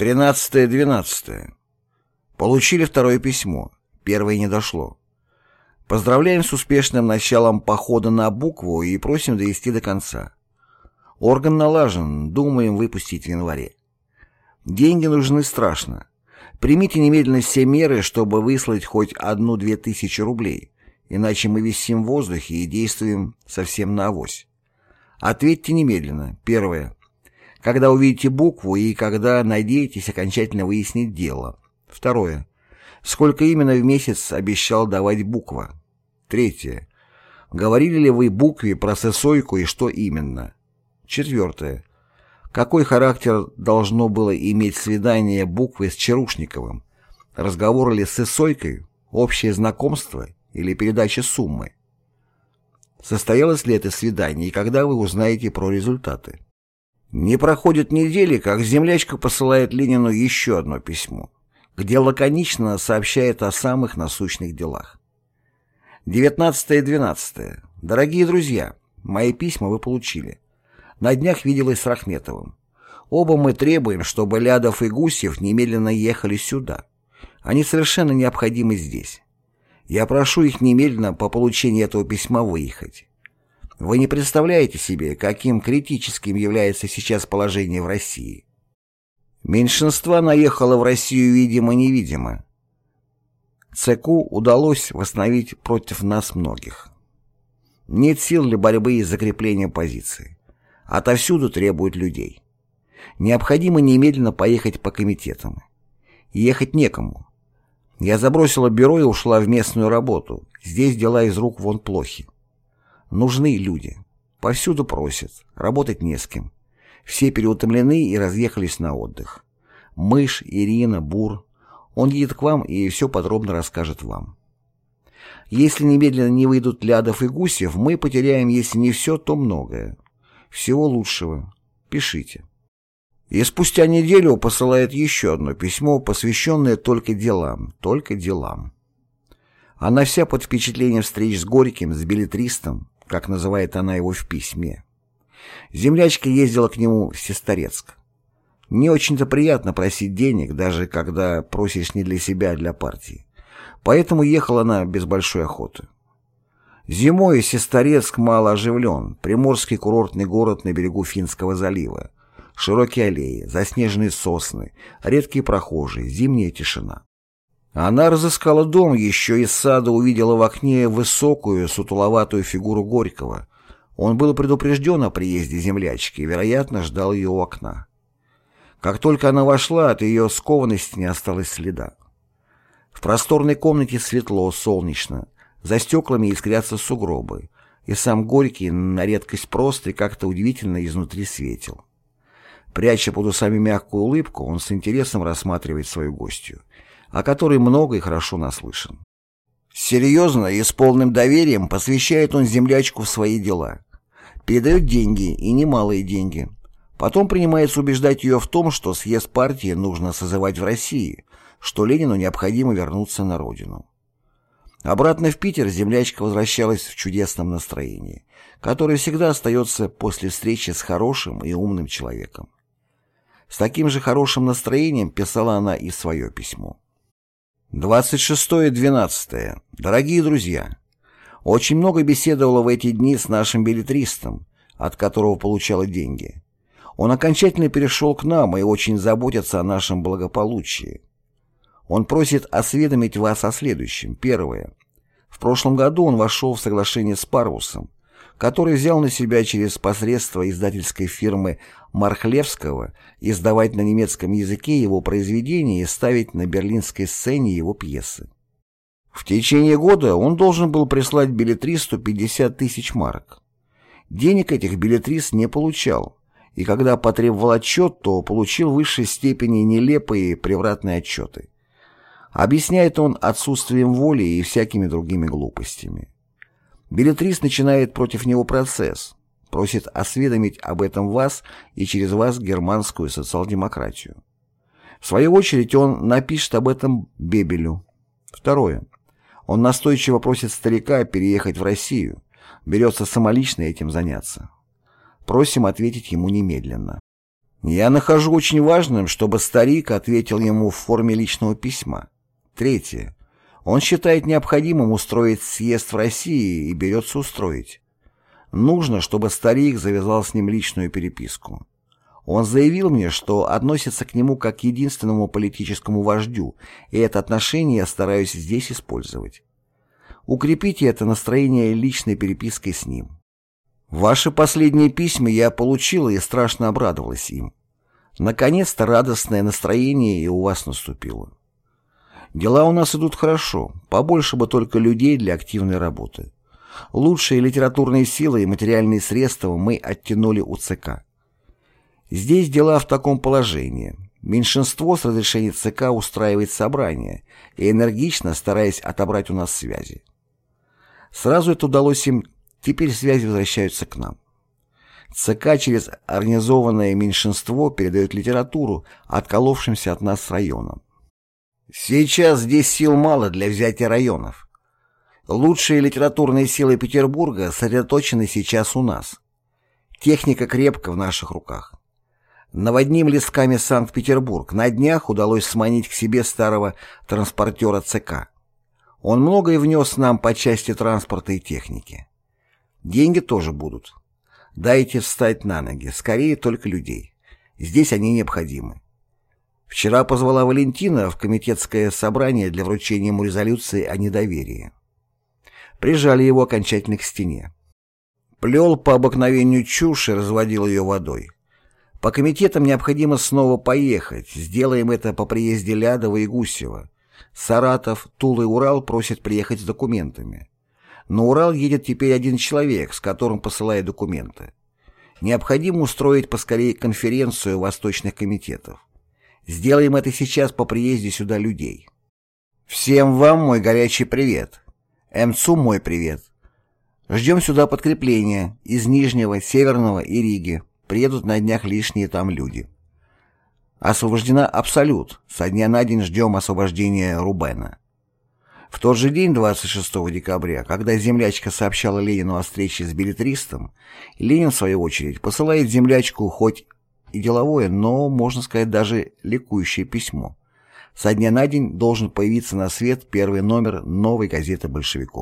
13-12. Получили второе письмо. Первое не дошло. Поздравляем с успешным началом похода на букву и просим довести до конца. Орган налажен, думаем выпустить в январе. Деньги нужны страшно. Примите немедленно все меры, чтобы выслать хоть одну-две тысячи рублей, иначе мы висим в воздухе и действуем совсем на авось. Ответьте немедленно. Первое. Когда увидите букву и когда надеетесь окончательно выяснить дело. Второе. Сколько именно в месяц обещал давать буква? Третье. Говорили ли вы букве про сосойку и что именно? Четвертое. Какой характер должно было иметь свидание буквы с Чарушниковым? Разговор ли с Сысойкой? Общее знакомство или передача суммы? Состоялось ли это свидание и когда вы узнаете про результаты? Не проходит недели, как землячка посылает Ленину еще одно письмо, где лаконично сообщает о самых насущных делах. 19 и 12. Дорогие друзья, мои письма вы получили. На днях виделась с Рахметовым. Оба мы требуем, чтобы Лядов и Гусев немедленно ехали сюда. Они совершенно необходимы здесь. Я прошу их немедленно по получении этого письма выехать. Вы не представляете себе, каким критическим является сейчас положение в России. Меньшинство наехало в Россию видимо-невидимо. ЦК удалось восстановить против нас многих. Нет сил для борьбы и закрепления позиции. Отовсюду требуют людей. Необходимо немедленно поехать по комитетам. Ехать некому. Я забросила бюро и ушла в местную работу. Здесь дела из рук вон плохи. Нужны люди. Повсюду просят. Работать не с кем. Все переутомлены и разъехались на отдых. Мышь, Ирина, Бур. Он едет к вам и все подробно расскажет вам. Если немедленно не выйдут Лядов и Гусев, мы потеряем, если не все, то многое. Всего лучшего. Пишите. И спустя неделю посылает еще одно письмо, посвященное только делам, только делам. Она вся под впечатлением встреч с Горьким, с билетристом, как называет она его в письме. Землячка ездила к нему в Сестрорецк. Не очень-то приятно просить денег, даже когда просишь не для себя, а для партии. Поэтому ехала она без большой охоты. Зимой Сестрорецк мало оживлен, приморский курортный город на берегу Финского залива. Широкие аллеи, заснеженные сосны, редкие прохожие, зимняя тишина. Она разыскала дом, еще из сада увидела в окне высокую, сутуловатую фигуру Горького. Он был предупрежден о приезде землячки и, вероятно, ждал ее у окна. Как только она вошла, от ее скованности не осталось следа. В просторной комнате светло, солнечно, за стеклами искрятся сугробы, и сам Горький на редкость прост и как-то удивительно изнутри светил. Пряча под усами мягкую улыбку, он с интересом рассматривает свою гостью о которой много и хорошо наслышан. Серьезно и с полным доверием посвящает он землячку в свои дела. Передает деньги, и немалые деньги. Потом принимается убеждать ее в том, что съезд партии нужно созывать в России, что Ленину необходимо вернуться на родину. Обратно в Питер землячка возвращалась в чудесном настроении, которое всегда остается после встречи с хорошим и умным человеком. С таким же хорошим настроением писала она и свое письмо. 26.12. Дорогие друзья, очень много беседовала в эти дни с нашим билетристом, от которого получала деньги. Он окончательно перешел к нам и очень заботится о нашем благополучии. Он просит осведомить вас о следующем. Первое. В прошлом году он вошел в соглашение с Парвусом, который взял на себя через посредство издательской фирмы Мархлевского издавать на немецком языке его произведения и ставить на берлинской сцене его пьесы. В течение года он должен был прислать билетристу 50 тысяч марок. Денег этих билетрист не получал, и когда потребовал отчет, то получил в высшей степени нелепые превратные отчеты. Объясняет он отсутствием воли и всякими другими глупостями. Билетрист начинает против него процесс, просит осведомить об этом вас и через вас германскую социал-демократию. В свою очередь он напишет об этом Бебелю. Второе. Он настойчиво просит старика переехать в Россию, берется самолично этим заняться. Просим ответить ему немедленно. Я нахожу очень важным, чтобы старик ответил ему в форме личного письма. Третье. Он считает необходимым устроить съезд в России и берется устроить. Нужно, чтобы старик завязал с ним личную переписку. Он заявил мне, что относится к нему как к единственному политическому вождю, и это отношение я стараюсь здесь использовать. Укрепите это настроение личной перепиской с ним. Ваши последние письма я получила и страшно обрадовалась им. Наконец-то радостное настроение и у вас наступило. Дела у нас идут хорошо, побольше бы только людей для активной работы. Лучшие литературные силы и материальные средства мы оттянули у ЦК. Здесь дела в таком положении. Меньшинство с разрешения ЦК устраивает собрание и энергично стараясь отобрать у нас связи. Сразу это удалось им, теперь связи возвращаются к нам. ЦК через организованное меньшинство передает литературу отколовшимся от нас районам. Сейчас здесь сил мало для взятия районов. Лучшие литературные силы Петербурга сосредоточены сейчас у нас. Техника крепко в наших руках. Наводним листками Санкт-Петербург. На днях удалось сманить к себе старого транспортера ЦК. Он многое внес нам по части транспорта и техники. Деньги тоже будут. Дайте встать на ноги, скорее только людей. Здесь они необходимы. Вчера позвала Валентина в комитетское собрание для вручения ему резолюции о недоверии прижали его окончательно к стене. Плел по обыкновению чушь и разводил ее водой. По комитетам необходимо снова поехать, сделаем это по приезде Лядова и Гусева. Саратов, Тула и Урал просят приехать с документами. На Урал едет теперь один человек, с которым посылает документы. Необходимо устроить поскорее конференцию восточных комитетов. Сделаем это сейчас по приезде сюда людей. Всем вам мой горячий привет. МЦУ мой привет. Ждем сюда подкрепления из Нижнего, Северного и Риги. Приедут на днях лишние там люди. Освобождена Абсолют. Со дня на день ждем освобождения Рубена. В тот же день, 26 декабря, когда землячка сообщала Ленину о встрече с билетристом, Ленин, в свою очередь, посылает землячку хоть и деловое, но, можно сказать, даже ликующее письмо. Со дня на день должен появиться на свет первый номер новой газеты большевиков.